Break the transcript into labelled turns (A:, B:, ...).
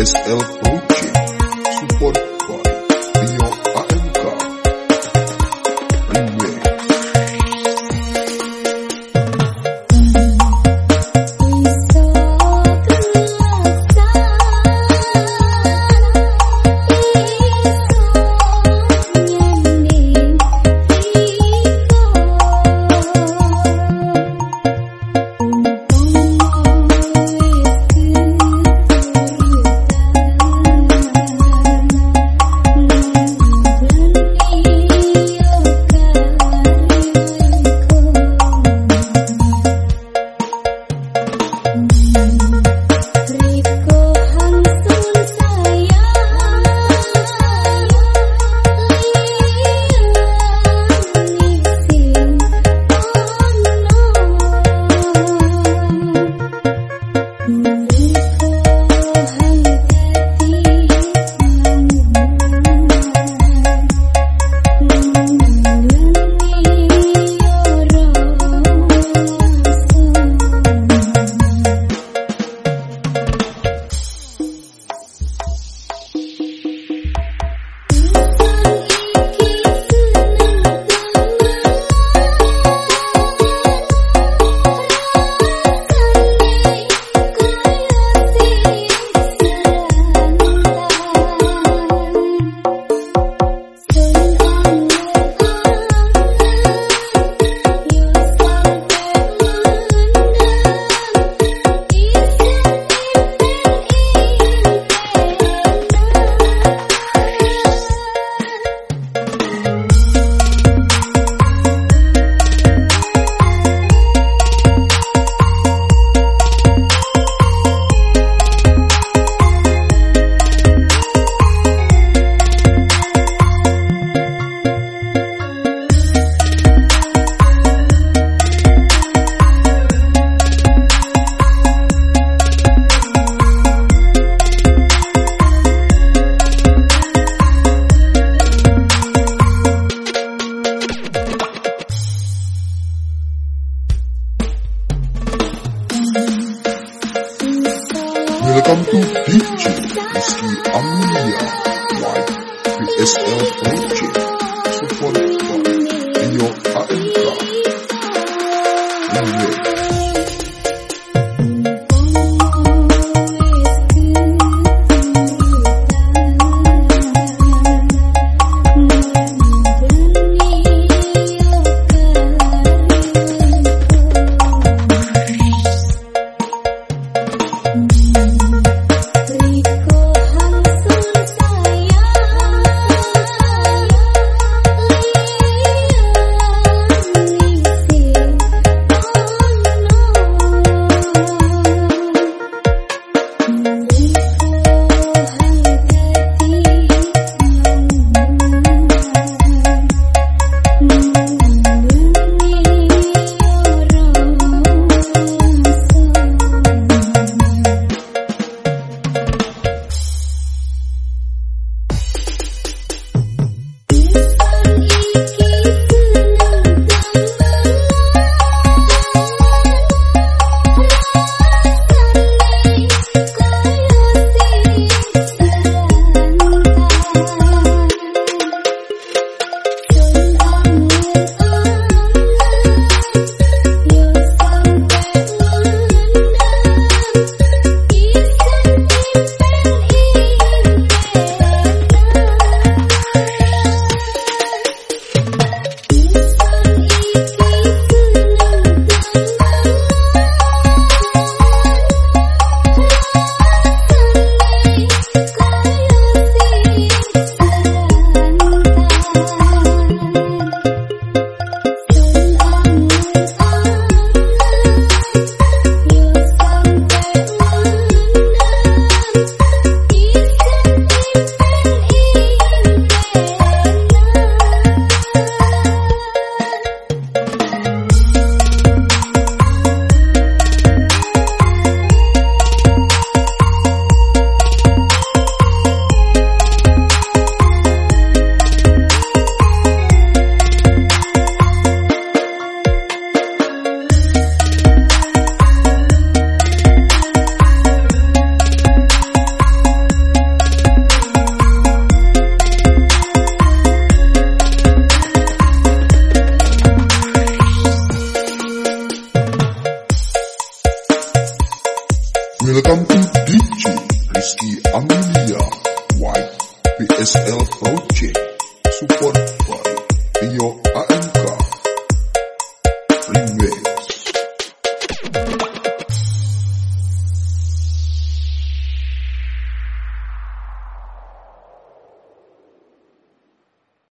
A: it's ill. Welcome to DJ Rizky Amelia White PSL Project. Welcome to DJ Rizky Amelia White PSL Project Support by Dio AMK Remake